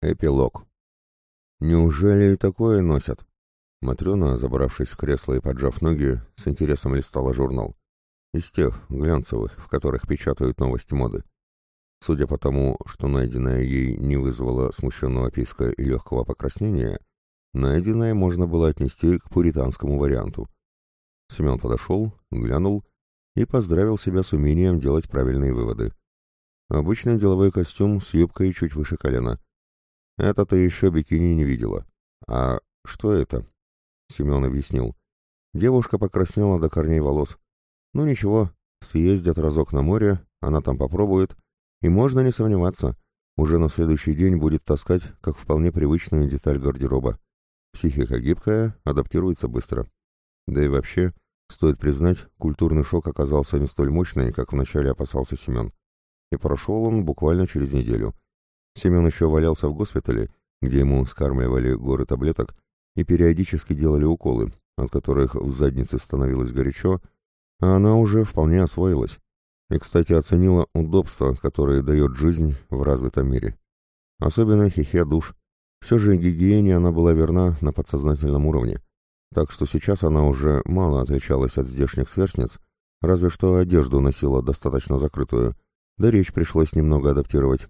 Эпилог. Неужели и такое носят? Матрена, забравшись в кресло и поджав ноги, с интересом листала журнал. Из тех, глянцевых, в которых печатают новости моды. Судя по тому, что найденное ей не вызвало смущенного писка и легкого покраснения, найденное можно было отнести к пуританскому варианту. Семен подошел, глянул и поздравил себя с умением делать правильные выводы. Обычный деловой костюм с юбкой чуть выше колена — это ты еще бикини не видела. А что это? Семен объяснил. Девушка покраснела до корней волос. Ну ничего, съездят разок на море, она там попробует, и можно не сомневаться, уже на следующий день будет таскать, как вполне привычную деталь гардероба. Психика гибкая, адаптируется быстро. Да и вообще, стоит признать, культурный шок оказался не столь мощный, как вначале опасался Семен. И прошел он буквально через неделю — Семен еще валялся в госпитале, где ему скармливали горы таблеток и периодически делали уколы, от которых в заднице становилось горячо, а она уже вполне освоилась. И, кстати, оценила удобства, которые дает жизнь в развитом мире. Особенно хихе душ. Все же гигиене она была верна на подсознательном уровне. Так что сейчас она уже мало отличалась от здешних сверстниц, разве что одежду носила достаточно закрытую, да речь пришлось немного адаптировать.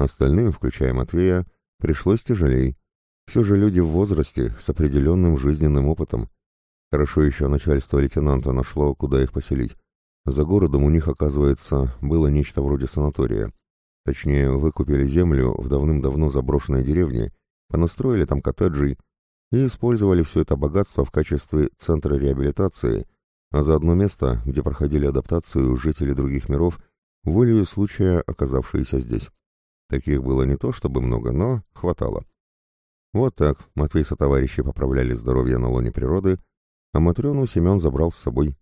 Остальным, включая Матвея, пришлось тяжелей. Все же люди в возрасте, с определенным жизненным опытом. Хорошо еще начальство лейтенанта нашло, куда их поселить. За городом у них, оказывается, было нечто вроде санатория. Точнее, выкупили землю в давным-давно заброшенной деревне, понастроили там коттеджи и использовали все это богатство в качестве центра реабилитации, а за одно место, где проходили адаптацию жители других миров, волею случая оказавшиеся здесь. Таких было не то чтобы много, но хватало. Вот так Матвей со товарищи поправляли здоровье на лоне природы, а Матрёну Семен забрал с собой.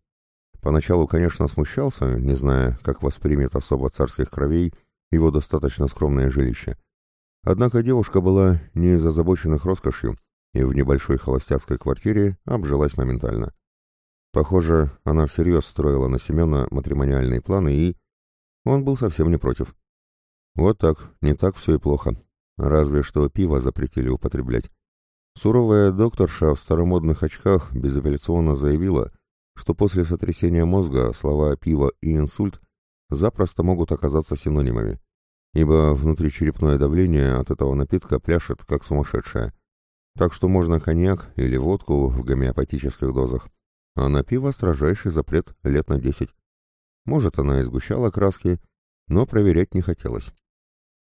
Поначалу, конечно, смущался, не зная, как воспримет особо царских кровей его достаточно скромное жилище. Однако девушка была не из озабоченных роскошью, и в небольшой холостяцкой квартире обжилась моментально. Похоже, она всерьез строила на Семена матримониальные планы, и он был совсем не против. Вот так, не так все и плохо. Разве что пиво запретили употреблять. Суровая докторша в старомодных очках безапелляционно заявила, что после сотрясения мозга слова «пиво» и «инсульт» запросто могут оказаться синонимами, ибо внутричерепное давление от этого напитка пляшет, как сумасшедшее. Так что можно коньяк или водку в гомеопатических дозах, а на пиво строжайший запрет лет на десять. Может, она и сгущала краски, но проверять не хотелось.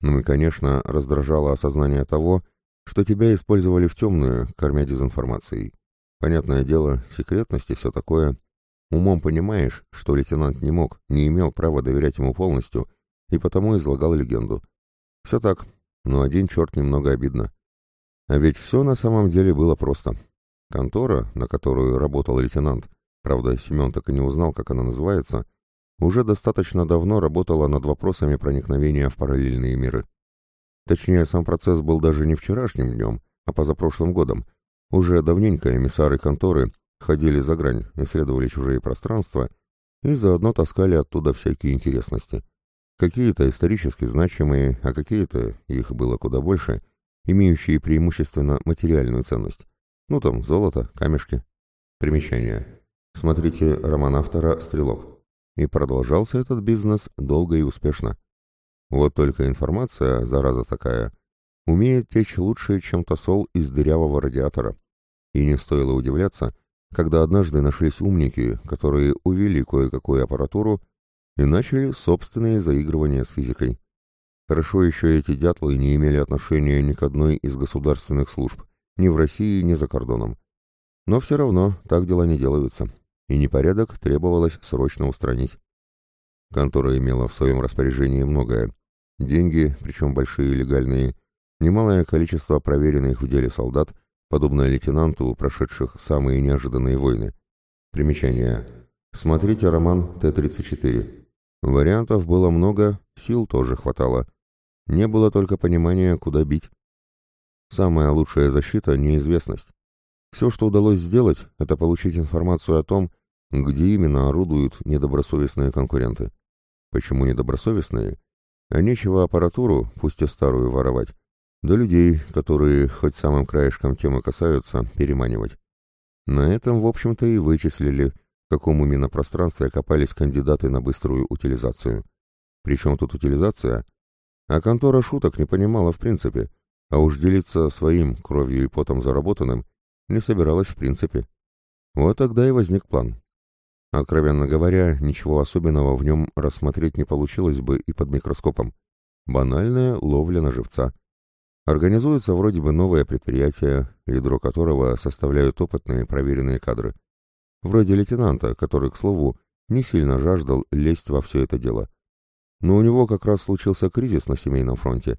Ну и, конечно, раздражало осознание того, что тебя использовали в темную, кормя дезинформацией. Понятное дело, секретность и все такое. Умом понимаешь, что лейтенант не мог, не имел права доверять ему полностью, и потому излагал легенду. Все так, но один черт немного обидно. А ведь все на самом деле было просто. Контора, на которую работал лейтенант, правда, Семен так и не узнал, как она называется, — уже достаточно давно работала над вопросами проникновения в параллельные миры. Точнее, сам процесс был даже не вчерашним днем, а позапрошлым годом. Уже давненько эмиссары конторы ходили за грань, исследовали чужие пространства и заодно таскали оттуда всякие интересности. Какие-то исторически значимые, а какие-то, их было куда больше, имеющие преимущественно материальную ценность. Ну там, золото, камешки. Примечание. Смотрите роман автора «Стрелок». И продолжался этот бизнес долго и успешно. Вот только информация, зараза такая, умеет течь лучше, чем тосол из дырявого радиатора. И не стоило удивляться, когда однажды нашлись умники, которые увели кое-какую аппаратуру и начали собственные заигрывания с физикой. Хорошо еще эти дятлы не имели отношения ни к одной из государственных служб, ни в России, ни за кордоном. Но все равно так дела не делаются и непорядок требовалось срочно устранить. Контора имела в своем распоряжении многое. Деньги, причем большие и легальные, немалое количество проверенных в деле солдат, подобно лейтенанту, прошедших самые неожиданные войны. Примечание. Смотрите роман Т-34. Вариантов было много, сил тоже хватало. Не было только понимания, куда бить. Самая лучшая защита — неизвестность. Все, что удалось сделать, это получить информацию о том, где именно орудуют недобросовестные конкуренты. Почему недобросовестные? А нечего аппаратуру, пусть и старую, воровать. до людей, которые хоть самым краешком темы касаются, переманивать. На этом, в общем-то, и вычислили, в каком именно пространстве окопались кандидаты на быструю утилизацию. Причем тут утилизация? А контора шуток не понимала в принципе, а уж делиться своим кровью и потом заработанным не собиралась в принципе. Вот тогда и возник план. Откровенно говоря, ничего особенного в нем рассмотреть не получилось бы и под микроскопом. Банальная ловля на живца. Организуется вроде бы новое предприятие, ядро которого составляют опытные проверенные кадры. Вроде лейтенанта, который, к слову, не сильно жаждал лезть во все это дело. Но у него как раз случился кризис на семейном фронте.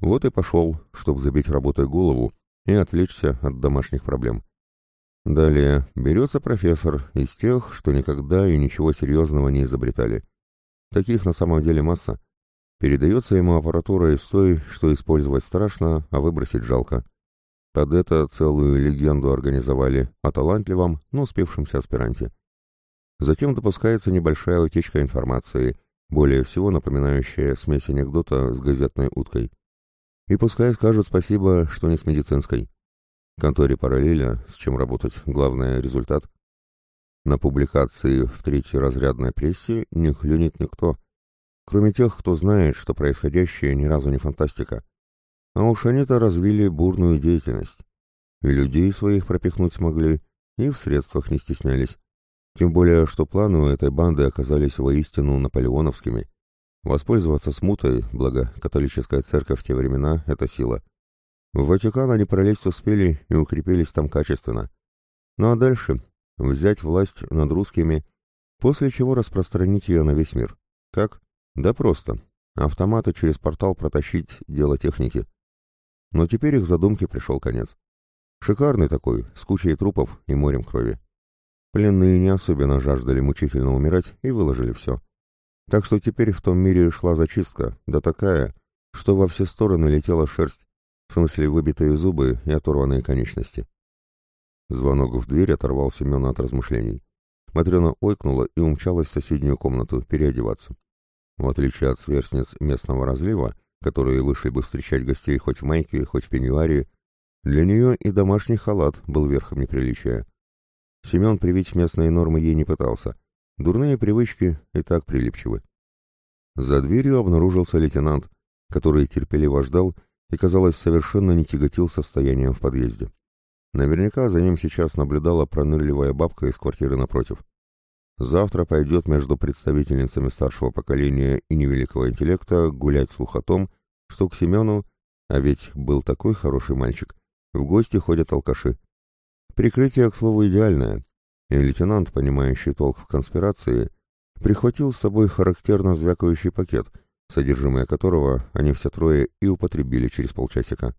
Вот и пошел, чтобы забить работой голову и отвлечься от домашних проблем. Далее берется профессор из тех, что никогда и ничего серьезного не изобретали. Таких на самом деле масса. Передается ему аппаратура из той, что использовать страшно, а выбросить жалко. Под это целую легенду организовали о талантливом, но успевшемся аспиранте. Затем допускается небольшая утечка информации, более всего напоминающая смесь анекдота с газетной уткой. И пускай скажут спасибо, что не с медицинской. Конторе параллеля, с чем работать, главное – результат. На публикации в третьей разрядной прессе не клюнет никто – кроме тех, кто знает, что происходящее ни разу не фантастика. А уж они-то развили бурную деятельность. И людей своих пропихнуть смогли, и в средствах не стеснялись. Тем более, что планы у этой банды оказались воистину наполеоновскими. Воспользоваться смутой, благо католическая церковь в те времена — это сила. В Ватикан они пролезть успели и укрепились там качественно. Ну а дальше взять власть над русскими, после чего распространить ее на весь мир. Как? Да просто. Автоматы через портал протащить – дело техники. Но теперь их задумке пришел конец. Шикарный такой, с кучей трупов и морем крови. Пленные не особенно жаждали мучительно умирать и выложили все. Так что теперь в том мире шла зачистка, да такая, что во все стороны летела шерсть, в смысле выбитые зубы и оторванные конечности. Звонок в дверь оторвал Семена от размышлений. Матрена ойкнула и умчалась в соседнюю комнату переодеваться. В отличие от сверстниц местного разлива, которые вышли бы встречать гостей хоть в майке, хоть в пеньюаре, для нее и домашний халат был верхом неприличия. Семен привить местные нормы ей не пытался. Дурные привычки и так прилипчивы. За дверью обнаружился лейтенант, который терпеливо ждал и, казалось, совершенно не тяготил состоянием в подъезде. Наверняка за ним сейчас наблюдала пронырливая бабка из квартиры напротив. Завтра пойдет между представительницами старшего поколения и невеликого интеллекта гулять слух о том, что к Семену, а ведь был такой хороший мальчик, в гости ходят алкаши. Прикрытие, к слову, идеальное, и лейтенант, понимающий толк в конспирации, прихватил с собой характерно звякающий пакет, содержимое которого они все трое и употребили через полчасика.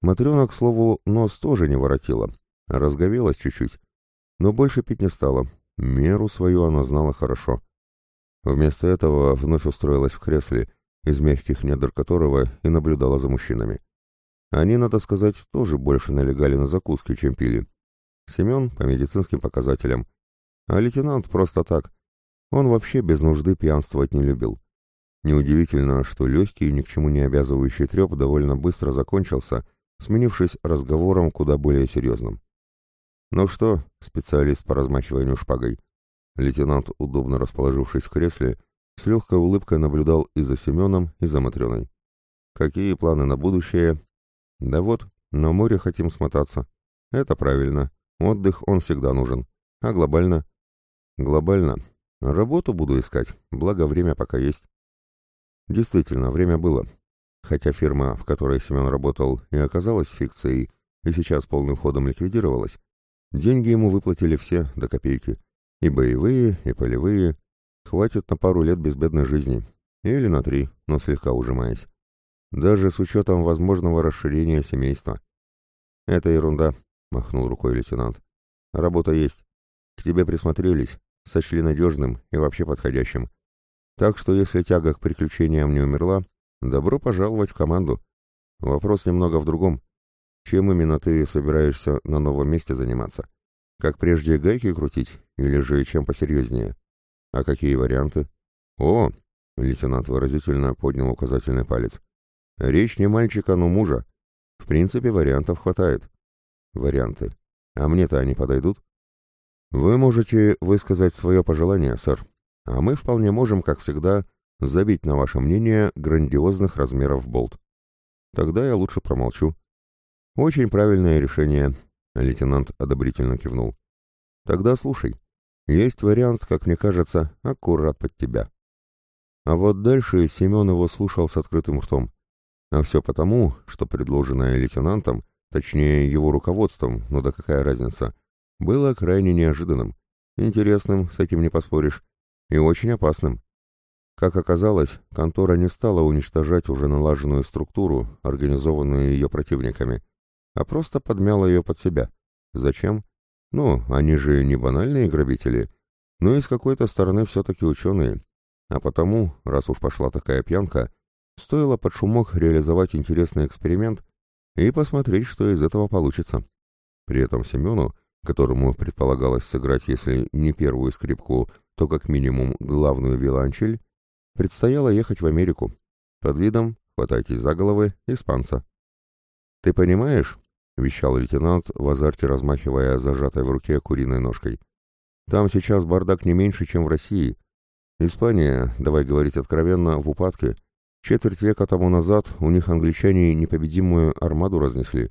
Матрена, к слову, нос тоже не воротила, разговелась чуть-чуть, но больше пить не стала, Меру свою она знала хорошо. Вместо этого вновь устроилась в кресле, из мягких недр которого и наблюдала за мужчинами. Они, надо сказать, тоже больше налегали на закуски, чем пили. Семен по медицинским показателям, а лейтенант просто так. Он вообще без нужды пьянствовать не любил. Неудивительно, что легкий, ни к чему не обязывающий треп довольно быстро закончился, сменившись разговором куда более серьезным. «Ну что, специалист по размахиванию шпагой?» Лейтенант, удобно расположившись в кресле, с легкой улыбкой наблюдал и за Семеном, и за Матрёной. «Какие планы на будущее?» «Да вот, на море хотим смотаться. Это правильно. Отдых он всегда нужен. А глобально?» «Глобально. Работу буду искать, благо время пока есть». Действительно, время было. Хотя фирма, в которой Семен работал, и оказалась фикцией, и сейчас полным ходом ликвидировалась, Деньги ему выплатили все до копейки. И боевые, и полевые. Хватит на пару лет безбедной жизни. Или на три, но слегка ужимаясь. Даже с учетом возможного расширения семейства. «Это ерунда», — махнул рукой лейтенант. «Работа есть. К тебе присмотрелись, сочли надежным и вообще подходящим. Так что если тяга к приключениям не умерла, добро пожаловать в команду. Вопрос немного в другом. Чем именно ты собираешься на новом месте заниматься? Как прежде гайки крутить или же чем посерьезнее? А какие варианты? О, лейтенант выразительно поднял указательный палец. Речь не мальчика, но мужа. В принципе, вариантов хватает. Варианты. А мне-то они подойдут? Вы можете высказать свое пожелание, сэр. А мы вполне можем, как всегда, забить на ваше мнение грандиозных размеров болт. Тогда я лучше промолчу. Очень правильное решение, лейтенант одобрительно кивнул. Тогда слушай. Есть вариант, как мне кажется, аккурат под тебя. А вот дальше Семен его слушал с открытым ртом. А все потому, что предложенное лейтенантом, точнее его руководством, ну да какая разница, было крайне неожиданным, интересным, с этим не поспоришь, и очень опасным. Как оказалось, контора не стала уничтожать уже налаженную структуру, организованную ее противниками, а просто подмяла ее под себя. Зачем? Ну, они же не банальные грабители, но и с какой-то стороны все-таки ученые. А потому, раз уж пошла такая пьянка, стоило под шумок реализовать интересный эксперимент и посмотреть, что из этого получится. При этом Семену, которому предполагалось сыграть, если не первую скрипку, то как минимум главную виолончель, предстояло ехать в Америку под видом, хватайтесь за головы, испанца. «Ты понимаешь?» — вещал лейтенант, в азарте размахивая зажатой в руке куриной ножкой. «Там сейчас бардак не меньше, чем в России. Испания, давай говорить откровенно, в упадке. Четверть века тому назад у них англичане непобедимую армаду разнесли.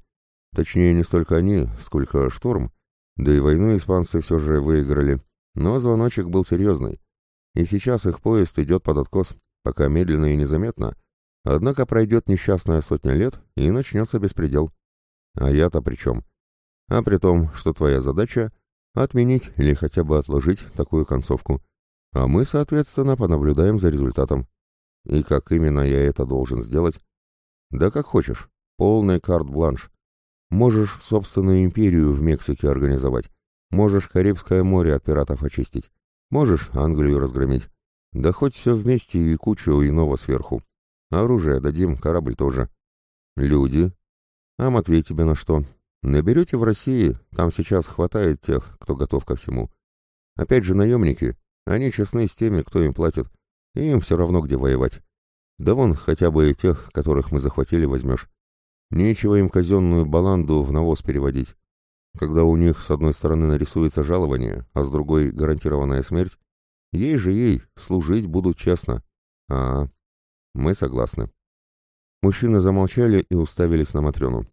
Точнее, не столько они, сколько шторм. Да и войну испанцы все же выиграли. Но звоночек был серьезный. И сейчас их поезд идет под откос, пока медленно и незаметно. Однако пройдет несчастная сотня лет, и начнется беспредел. А я-то при чем? А при том, что твоя задача — отменить или хотя бы отложить такую концовку. А мы, соответственно, понаблюдаем за результатом. И как именно я это должен сделать? Да как хочешь. Полный карт-бланш. Можешь собственную империю в Мексике организовать. Можешь Карибское море от пиратов очистить. Можешь Англию разгромить. Да хоть все вместе и кучу иного сверху. Оружие дадим, корабль тоже. Люди. А Матвей тебе на что? Наберете в России, там сейчас хватает тех, кто готов ко всему. Опять же наемники. Они честны с теми, кто им платит. Им все равно, где воевать. Да вон хотя бы и тех, которых мы захватили, возьмешь. Нечего им казенную баланду в навоз переводить. Когда у них с одной стороны нарисуется жалование, а с другой гарантированная смерть, ей же ей служить будут честно. А, мы согласны. Мужчины замолчали и уставились на Матрёну.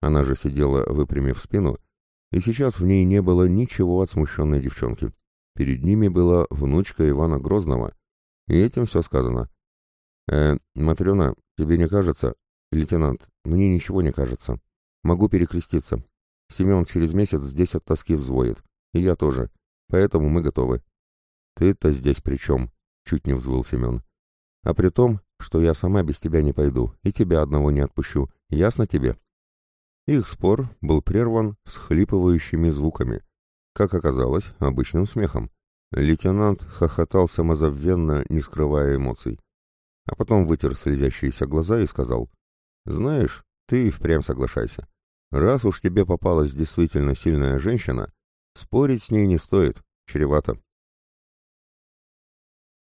Она же сидела, выпрямив спину, и сейчас в ней не было ничего от смущенной девчонки. Перед ними была внучка Ивана Грозного, и этим все сказано. «Э, Матрёна, тебе не кажется?» «Лейтенант, мне ничего не кажется. Могу перекреститься. Семен через месяц здесь от тоски взвоет. И я тоже. Поэтому мы готовы». «Ты-то здесь при чем?» — чуть не взвыл Семен. «А при том, что я сама без тебя не пойду, и тебя одного не отпущу. Ясно тебе?» Их спор был прерван всхлипывающими звуками. Как оказалось, обычным смехом. Лейтенант хохотал самозабвенно, не скрывая эмоций. А потом вытер слезящиеся глаза и сказал, «Знаешь, ты впрямь соглашайся. Раз уж тебе попалась действительно сильная женщина, спорить с ней не стоит, чревато».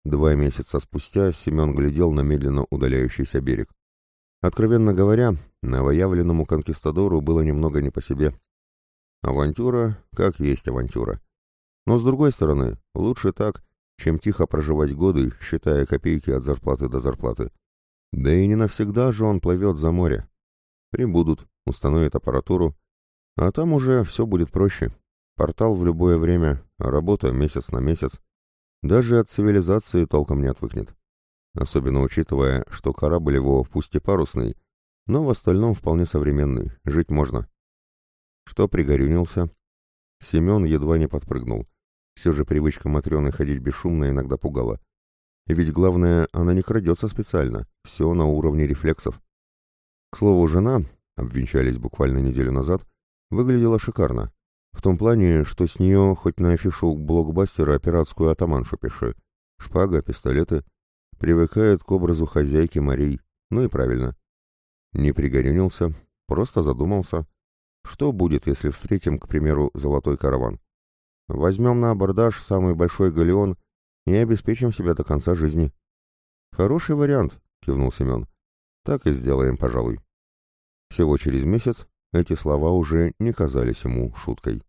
Два месяца спустя Семен глядел на медленно удаляющийся берег. Откровенно говоря, новоявленному конкистадору было немного не по себе. Авантюра, как есть авантюра. Но с другой стороны, лучше так, чем тихо проживать годы, считая копейки от зарплаты до зарплаты. Да и не навсегда же он плывет за море. Прибудут, установят аппаратуру, а там уже все будет проще. Портал в любое время, а работа месяц на месяц. Даже от цивилизации толком не отвыкнет. Особенно учитывая, что корабль его пусть и парусный, но в остальном вполне современный, жить можно. Что пригорюнился? Семен едва не подпрыгнул. Все же привычка Матрёны ходить бесшумно иногда пугала. И ведь главное, она не крадется специально, все на уровне рефлексов. К слову, жена, обвенчались буквально неделю назад, выглядела шикарно. В том плане, что с нее хоть на афишу блокбастера пиратскую атаманшу пиши. Шпага, пистолеты. Привыкает к образу хозяйки морей. Ну и правильно. Не пригорюнился, просто задумался. Что будет, если встретим, к примеру, золотой караван? Возьмем на абордаж самый большой галеон и обеспечим себя до конца жизни. Хороший вариант, кивнул Семен. Так и сделаем, пожалуй. Всего через месяц эти слова уже не казались ему шуткой.